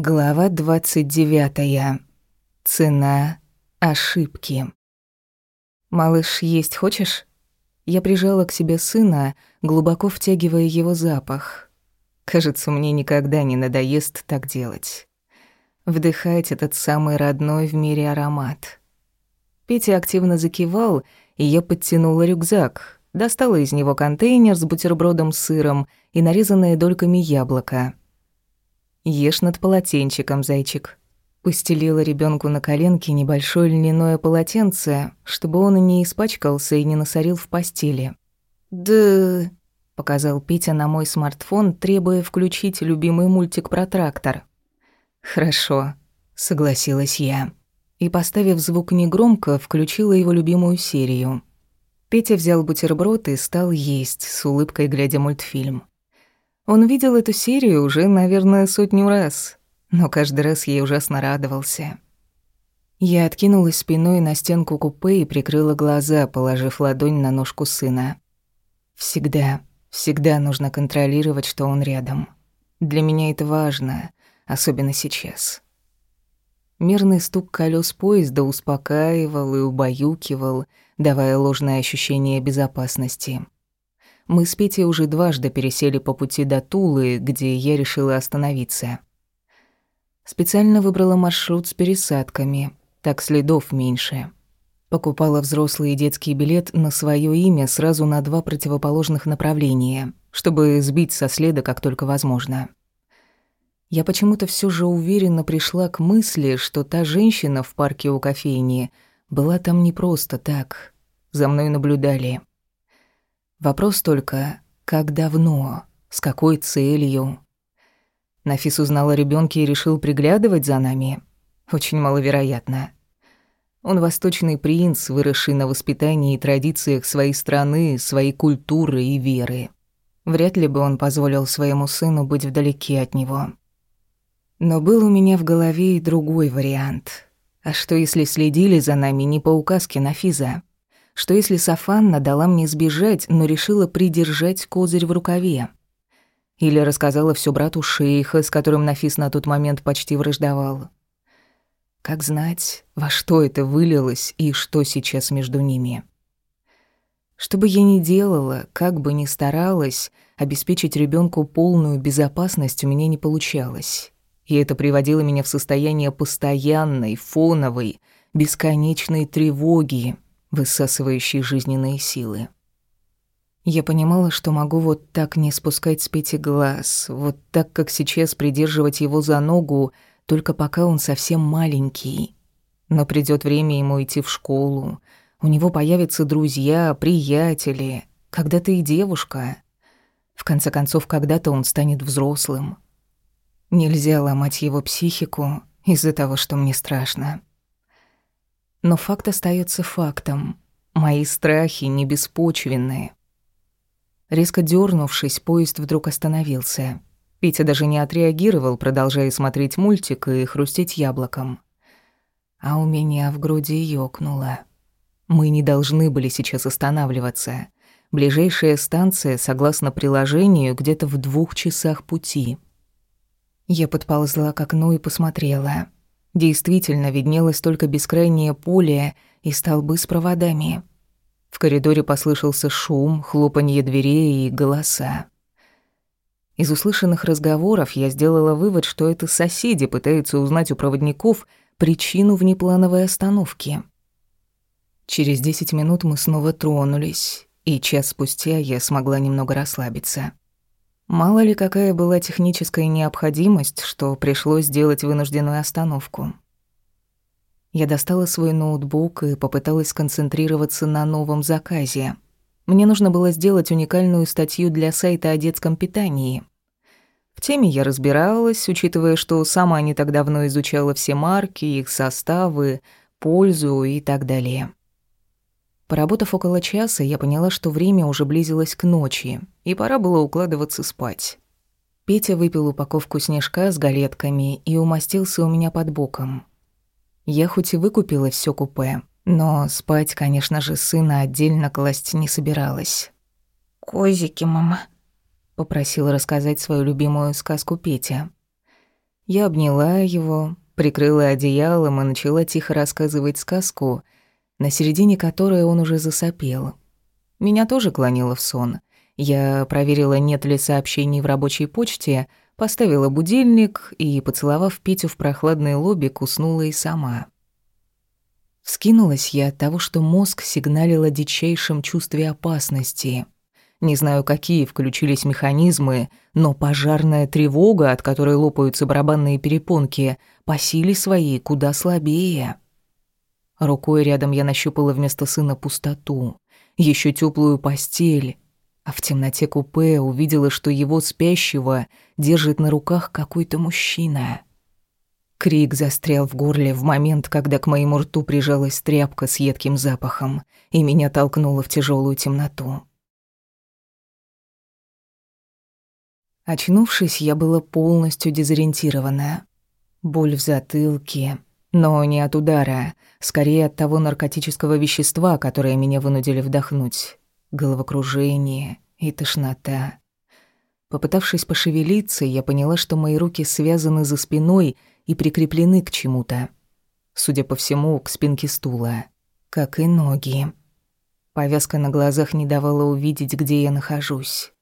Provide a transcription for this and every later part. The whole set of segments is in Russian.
Глава 29. Цена ошибки. «Малыш, есть хочешь?» Я прижала к себе сына, глубоко втягивая его запах. Кажется, мне никогда не надоест так делать. Вдыхать этот самый родной в мире аромат. Петя активно закивал, и я подтянула рюкзак, достала из него контейнер с бутербродом с сыром и нарезанное дольками яблоко — Ешь над полотенчиком, зайчик. Постелила ребенку на коленки небольшое льняное полотенце, чтобы он и не испачкался и не насорил в постели. «Да...» — показал Петя на мой смартфон, требуя включить любимый мультик про трактор. «Хорошо», — согласилась я. И, поставив звук негромко, включила его любимую серию. Петя взял бутерброд и стал есть, с улыбкой глядя мультфильм. Он видел эту серию уже, наверное, сотню раз, но каждый раз ей ужасно радовался. Я откинулась спиной на стенку купе и прикрыла глаза, положив ладонь на ножку сына. Всегда, всегда нужно контролировать, что он рядом. Для меня это важно, особенно сейчас. Мирный стук колес поезда успокаивал и убаюкивал, давая ложное ощущение безопасности. Мы с Петей уже дважды пересели по пути до Тулы, где я решила остановиться. Специально выбрала маршрут с пересадками, так следов меньше. Покупала взрослый и детский билет на свое имя сразу на два противоположных направления, чтобы сбить со следа как только возможно. Я почему-то все же уверенно пришла к мысли, что та женщина в парке у кофейни была там не просто так. За мной наблюдали. Вопрос только, как давно, с какой целью? Нафис узнал о ребёнке и решил приглядывать за нами. Очень маловероятно. Он восточный принц, выросший на воспитании и традициях своей страны, своей культуры и веры. Вряд ли бы он позволил своему сыну быть вдалеке от него. Но был у меня в голове и другой вариант. А что если следили за нами не по указке Нафиза? Что если Сафанна дала мне сбежать, но решила придержать козырь в рукаве? Или рассказала все брату шейха, с которым Нафис на тот момент почти враждовал? Как знать, во что это вылилось и что сейчас между ними? Что бы я ни делала, как бы ни старалась, обеспечить ребенку полную безопасность у меня не получалось. И это приводило меня в состояние постоянной, фоновой, бесконечной тревоги, высасывающий жизненные силы. Я понимала, что могу вот так не спускать с Пети глаз, вот так, как сейчас придерживать его за ногу, только пока он совсем маленький. Но придёт время ему идти в школу, у него появятся друзья, приятели, когда-то и девушка. В конце концов, когда-то он станет взрослым. Нельзя ломать его психику из-за того, что мне страшно. Но факт остается фактом. Мои страхи не беспочвенные. Резко дернувшись, поезд вдруг остановился. Петя даже не отреагировал, продолжая смотреть мультик и хрустеть яблоком. А у меня в груди ёкнуло. Мы не должны были сейчас останавливаться. Ближайшая станция, согласно приложению, где-то в двух часах пути. Я подползла к окну и посмотрела. Действительно виднелось только бескрайнее поле и столбы с проводами. В коридоре послышался шум, хлопанье дверей и голоса. Из услышанных разговоров я сделала вывод, что это соседи пытаются узнать у проводников причину внеплановой остановки. Через десять минут мы снова тронулись, и час спустя я смогла немного расслабиться. Мало ли какая была техническая необходимость, что пришлось сделать вынужденную остановку. Я достала свой ноутбук и попыталась сконцентрироваться на новом заказе. Мне нужно было сделать уникальную статью для сайта о детском питании. В теме я разбиралась, учитывая, что сама не так давно изучала все марки, их составы, пользу и так далее. Поработав около часа, я поняла, что время уже близилось к ночи, и пора было укладываться спать. Петя выпил упаковку снежка с галетками и умостился у меня под боком. Я хоть и выкупила все купе, но спать, конечно же, сына отдельно класть не собиралась. «Козики, мама», — попросила рассказать свою любимую сказку Петя. Я обняла его, прикрыла одеялом и начала тихо рассказывать сказку, на середине которой он уже засопел. Меня тоже клонило в сон. Я проверила, нет ли сообщений в рабочей почте, поставила будильник и, поцеловав Петю в прохладный лобик, уснула и сама. Вскинулась я от того, что мозг сигналил о дичайшем чувстве опасности — не знаю, какие включились механизмы, но пожарная тревога, от которой лопаются барабанные перепонки, по силе своей куда слабее. Рукой рядом я нащупала вместо сына пустоту, еще теплую постель, а в темноте купе увидела, что его спящего держит на руках какой-то мужчина. Крик застрял в горле в момент, когда к моему рту прижалась тряпка с едким запахом, и меня толкнуло в тяжелую темноту. Очнувшись, я была полностью дезориентирована. Боль в затылке, но не от удара, скорее от того наркотического вещества, которое меня вынудили вдохнуть. Головокружение и тошнота. Попытавшись пошевелиться, я поняла, что мои руки связаны за спиной и прикреплены к чему-то. Судя по всему, к спинке стула. Как и ноги. Повязка на глазах не давала увидеть, где я нахожусь.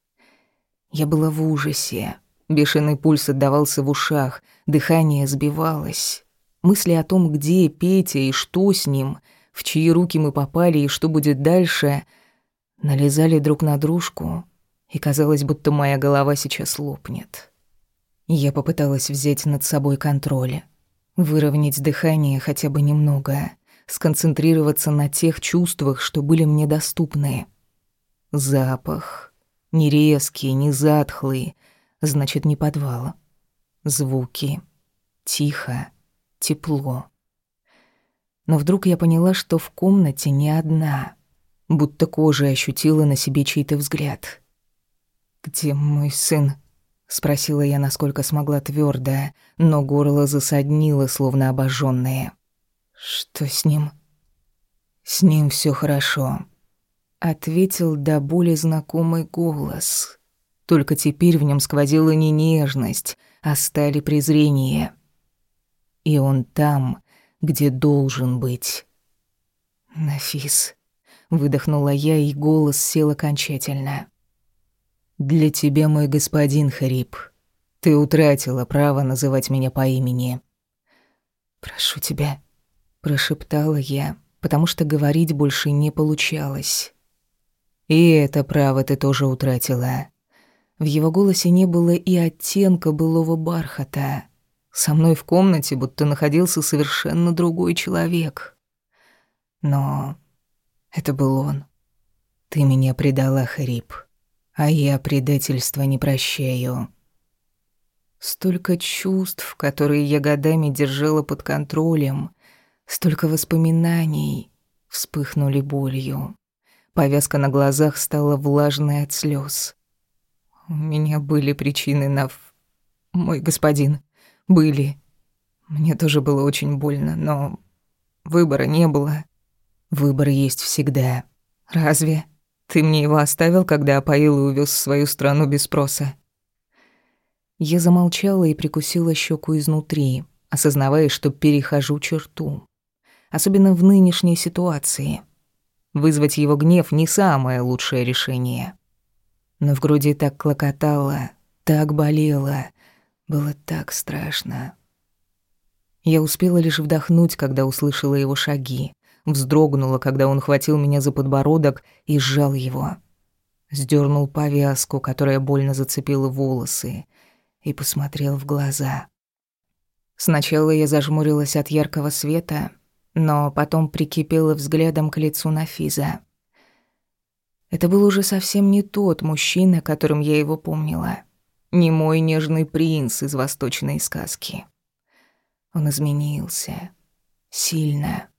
Я была в ужасе. Бешеный пульс отдавался в ушах, дыхание сбивалось. Мысли о том, где Петя и что с ним, в чьи руки мы попали и что будет дальше, налезали друг на дружку, и казалось, будто моя голова сейчас лопнет. Я попыталась взять над собой контроль, выровнять дыхание хотя бы немного, сконцентрироваться на тех чувствах, что были мне доступны. Запах, не резкие, не затхлые, значит, не подвал. Звуки. Тихо. Тепло. Но вдруг я поняла, что в комнате не одна. Будто кожа ощутила на себе чей-то взгляд. «Где мой сын?» — спросила я, насколько смогла твердо, но горло засаднило, словно обожжённое. «Что с ним?» «С ним все хорошо», ответил до боли знакомый голос. Только теперь в нем сквозила не нежность, а стали презрение. И он там, где должен быть. «Нафис», — выдохнула я, и голос сел окончательно. «Для тебя, мой господин Харип, ты утратила право называть меня по имени». «Прошу тебя», — прошептала я, потому что говорить больше не получалось. И это право ты тоже утратила. В его голосе не было и оттенка былого бархата. Со мной в комнате будто находился совершенно другой человек. Но это был он. Ты меня предала, Хрип, а я предательства не прощаю. Столько чувств, которые я годами держала под контролем, столько воспоминаний вспыхнули болью. Повязка на глазах стала влажной от слез. У меня были причины на... Мой господин, были. Мне тоже было очень больно, но выбора не было. Выбор есть всегда. Разве? Ты мне его оставил, когда опоил и увез в свою страну без спроса? Я замолчала и прикусила щеку изнутри, осознавая, что перехожу черту. Особенно в нынешней ситуации — Вызвать его гнев не самое лучшее решение. Но в груди так клокотало, так болело, было так страшно. Я успела лишь вдохнуть, когда услышала его шаги, вздрогнула, когда он хватил меня за подбородок и сжал его. Сдёрнул повязку, которая больно зацепила волосы, и посмотрел в глаза. Сначала я зажмурилась от яркого света, но потом прикипела взглядом к лицу Нафиза. Это был уже совсем не тот мужчина, которым я его помнила. Не мой нежный принц из восточной сказки. Он изменился. Сильно.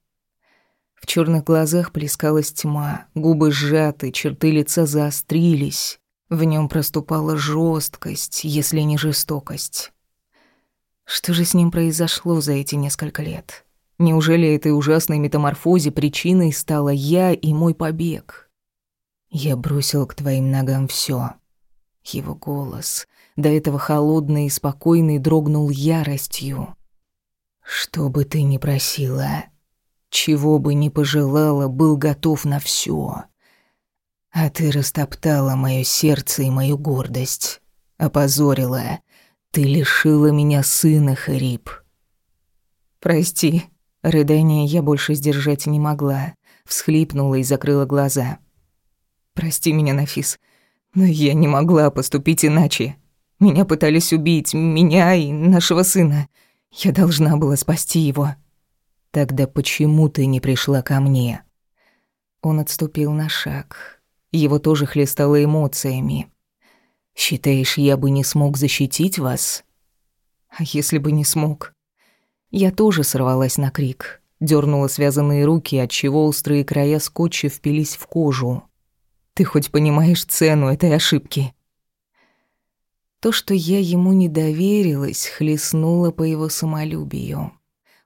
В черных глазах плескалась тьма, губы сжаты, черты лица заострились. В нем проступала жесткость, если не жестокость. Что же с ним произошло за эти несколько лет? Неужели этой ужасной метаморфозе причиной стала я и мой побег? Я бросил к твоим ногам все. Его голос, до этого холодный и спокойный, дрогнул яростью. «Что бы ты ни просила, чего бы ни пожелала, был готов на все. А ты растоптала мое сердце и мою гордость, опозорила. Ты лишила меня сына, Харип». «Прости», рыдание я больше сдержать не могла, всхлипнула и закрыла глаза. «Прости меня, Нафис, но я не могла поступить иначе. Меня пытались убить, меня и нашего сына. Я должна была спасти его. Тогда почему ты не пришла ко мне? Он отступил на шаг. Его тоже хлестало эмоциями. Считаешь, я бы не смог защитить вас? А если бы не смог? Я тоже сорвалась на крик, дернула связанные руки, от чего острые края скотча впились в кожу. Ты хоть понимаешь цену этой ошибки? То, что я ему не доверилась, хлестнуло по его самолюбию.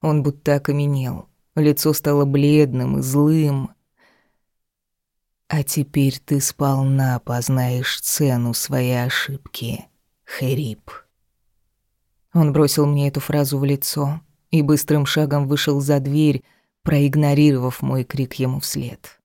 Он будто окаменел. Лицо стало бледным и злым. «А теперь ты сполна познаешь цену своей ошибки, Херип». Он бросил мне эту фразу в лицо и быстрым шагом вышел за дверь, проигнорировав мой крик ему вслед.